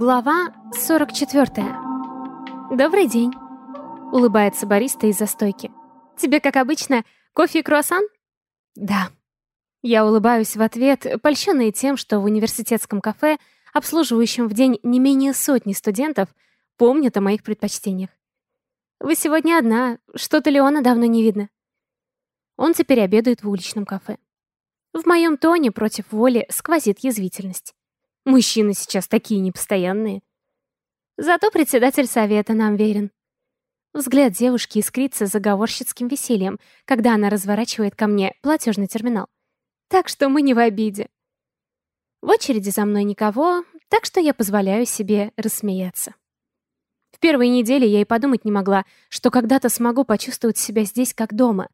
Глава 44. Добрый день. Улыбается бариста из-за стойки. Тебе, как обычно, кофе и круассан? Да. Я улыбаюсь в ответ, польщенная тем, что в университетском кафе, обслуживающем в день не менее сотни студентов, помнят о моих предпочтениях. Вы сегодня одна, что-то Леона давно не видно. Он теперь обедает в уличном кафе. В моем тоне против воли сквозит язвительность. Мужчины сейчас такие непостоянные. Зато председатель совета нам верен. Взгляд девушки искрится заговорщицким весельем, когда она разворачивает ко мне платежный терминал. Так что мы не в обиде. В очереди за мной никого, так что я позволяю себе рассмеяться. В первые недели я и подумать не могла, что когда-то смогу почувствовать себя здесь как дома.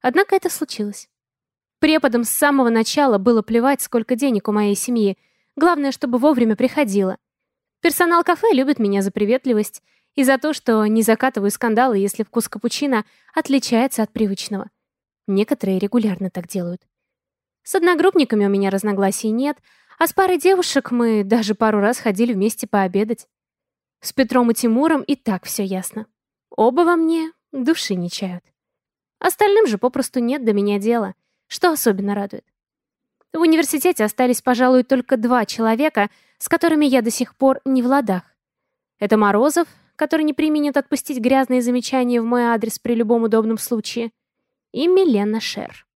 Однако это случилось. Преподам с самого начала было плевать, сколько денег у моей семьи — Главное, чтобы вовремя приходила. Персонал кафе любит меня за приветливость и за то, что не закатываю скандалы, если вкус капучино отличается от привычного. Некоторые регулярно так делают. С одногруппниками у меня разногласий нет, а с парой девушек мы даже пару раз ходили вместе пообедать. С Петром и Тимуром и так все ясно. Оба во мне души не чают. Остальным же попросту нет до меня дела, что особенно радует. В университете остались, пожалуй, только два человека, с которыми я до сих пор не в ладах. Это Морозов, который не применит отпустить грязные замечания в мой адрес при любом удобном случае, и Милена Шер.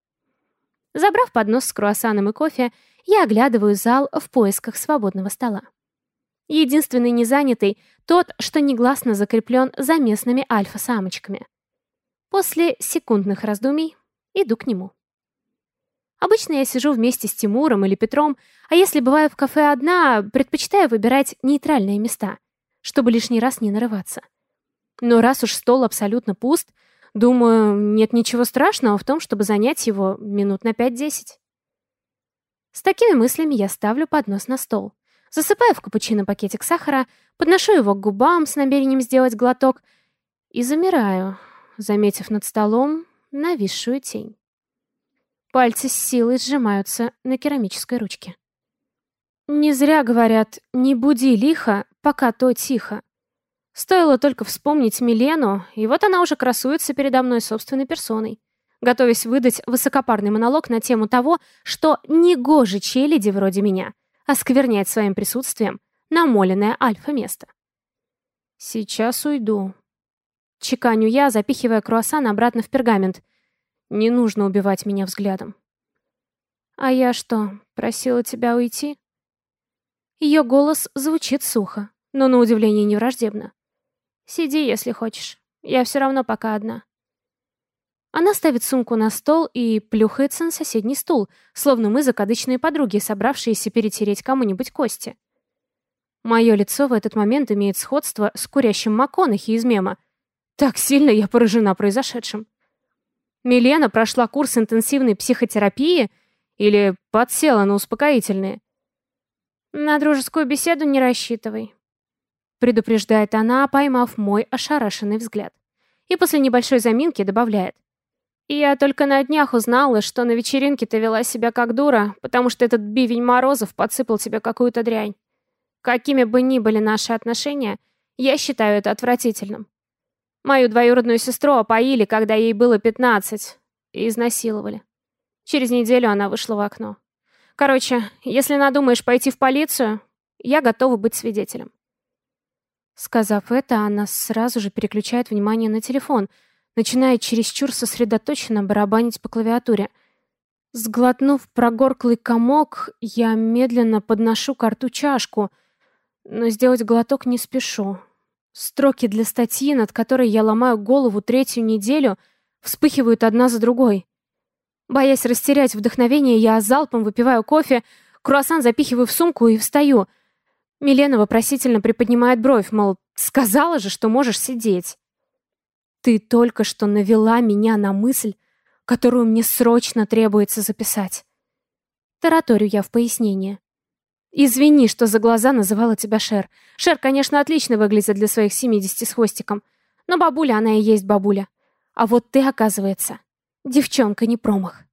Забрав поднос с круассаном и кофе, я оглядываю зал в поисках свободного стола. Единственный незанятый — тот, что негласно закреплен за местными альфа-самочками. После секундных раздумий иду к нему. Обычно я сижу вместе с Тимуром или Петром, а если бываю в кафе одна, предпочитаю выбирать нейтральные места, чтобы лишний раз не нарываться. Но раз уж стол абсолютно пуст, думаю, нет ничего страшного в том, чтобы занять его минут на 5-10. С такими мыслями я ставлю поднос на стол, засыпаю в капучино пакетик сахара, подношу его к губам с намерением сделать глоток и замираю, заметив над столом нависшую тень. Пальцы с силой сжимаются на керамической ручке. Не зря говорят «не буди лихо, пока то тихо». Стоило только вспомнить Милену, и вот она уже красуется передо мной собственной персоной, готовясь выдать высокопарный монолог на тему того, что негоже челяди вроде меня осквернять своим присутствием намоленное альфа-место. «Сейчас уйду», — чеканю я, запихивая круассан обратно в пергамент — не нужно убивать меня взглядом. «А я что, просила тебя уйти?» Ее голос звучит сухо, но на удивление невраждебно. «Сиди, если хочешь. Я все равно пока одна». Она ставит сумку на стол и плюхается на соседний стул, словно мы закадычные подруги, собравшиеся перетереть кому-нибудь кости. Мое лицо в этот момент имеет сходство с курящим МакКонахи из мема. Так сильно я поражена произошедшим. Милена прошла курс интенсивной психотерапии или подсела на успокоительные? На дружескую беседу не рассчитывай. Предупреждает она, поймав мой ошарашенный взгляд. И после небольшой заминки добавляет. Я только на днях узнала, что на вечеринке ты вела себя как дура, потому что этот бивень Морозов подсыпал тебе какую-то дрянь. Какими бы ни были наши отношения, я считаю это отвратительным. Мою двоюродную сестру опоили, когда ей было 15, и изнасиловали. Через неделю она вышла в окно. Короче, если надумаешь пойти в полицию, я готова быть свидетелем. Сказав это, она сразу же переключает внимание на телефон, начинает чересчур сосредоточенно барабанить по клавиатуре. Сглотнув прогорклый комок, я медленно подношу к рту чашку, но сделать глоток не спешу. Строки для статьи, над которой я ломаю голову третью неделю, вспыхивают одна за другой. Боясь растерять вдохновение, я залпом выпиваю кофе, круассан запихиваю в сумку и встаю. Милена вопросительно приподнимает бровь, мол, сказала же, что можешь сидеть. Ты только что навела меня на мысль, которую мне срочно требуется записать. Тараторю я в пояснение. «Извини, что за глаза называла тебя Шер. Шер, конечно, отлично выглядит для своих 70 с хвостиком. Но бабуля она и есть бабуля. А вот ты, оказывается, девчонка не промах».